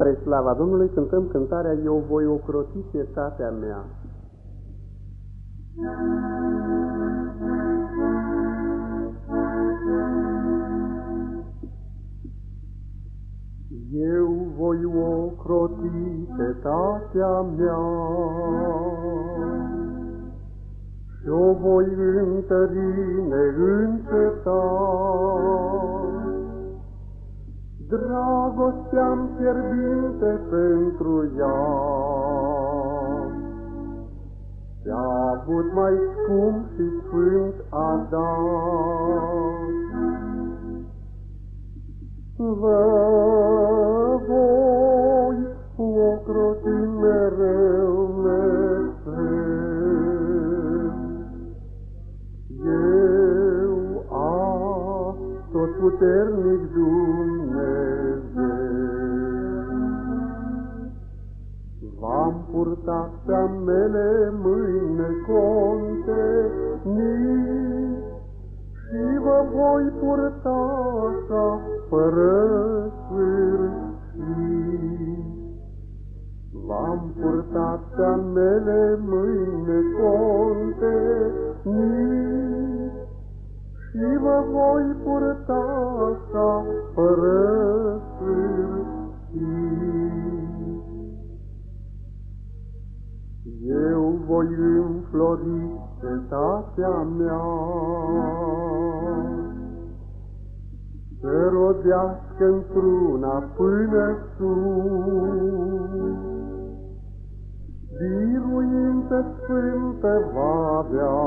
Spre slava Domnului cântăm cântarea Eu voi ocroti cetatea mea. Eu voi ocroti cetatea mea și o voi întări neîncetat. Dragostea-mi fierbinte pentru ea. Ți-a avut mai scump și sfânt a dat. Vă voi ocroti mereu, mereu. Eu, a, tot puternic Dumnezeu, V-am purtat pe mele mâine conte, nici și vă voi purta așa fără sfârșit. V-am purtat pe mele mâine conte, nici și vă voi purta așa fără voi înflori cetatea mea, să rodească într-una până sus. Biruință sfântă va avea,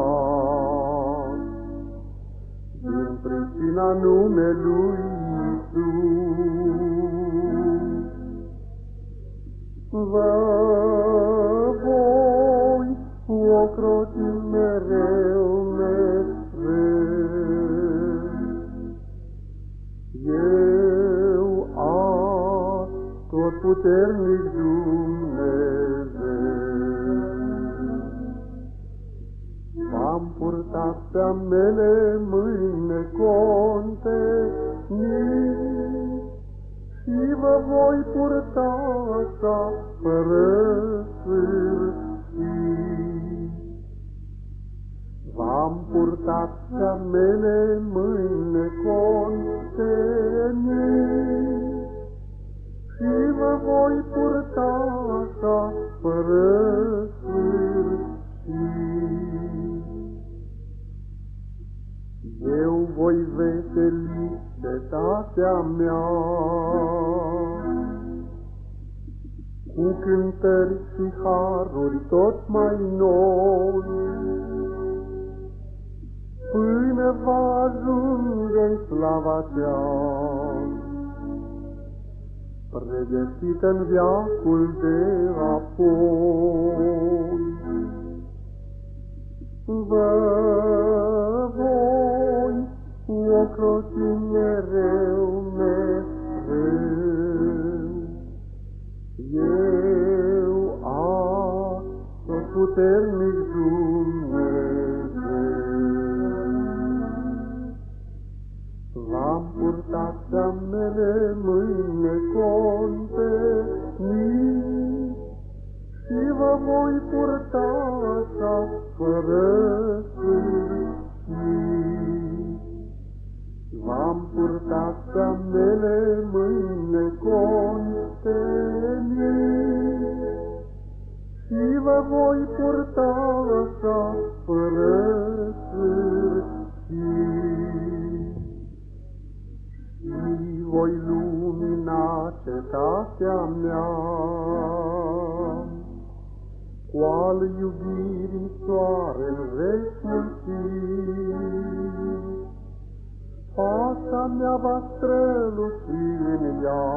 din pricina numelui Iisus. Vă voi ocroti mereu, mereu. Eu, a, tot puternic Dumnezeu, V-am purtat pe mele mâine conte, nici și vă voi purta așa fără sfârșit. Mele mâine contenii și vă voi purta așa fără sfârșit. Eu voi veseli cetatea mea cu cântări și haruri tot mai noi, până va ajunge în slava cea, pregătită în viacul de apoi. Vă voi ocroti mereu, mereu. Eu, a, tot puternic Dumnezeu. Purtat pe mele mâine conte, nici și vă voi purta așa fără sfârșit. V-am purtat pe mele mâine contenii și vă voi purta așa cu al iubirii soarel veșnicii. Fața mea va străluci în ea,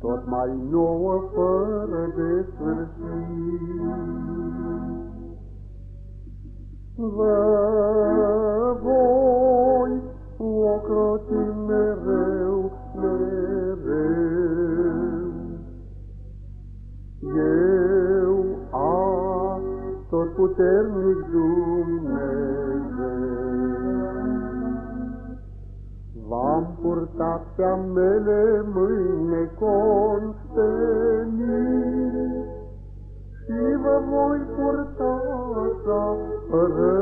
tot mai nouă fără de sfârșit. Vă puternic Dumnezeu, V-am purtat pe mele mâine consteni și vă voi purta așa fără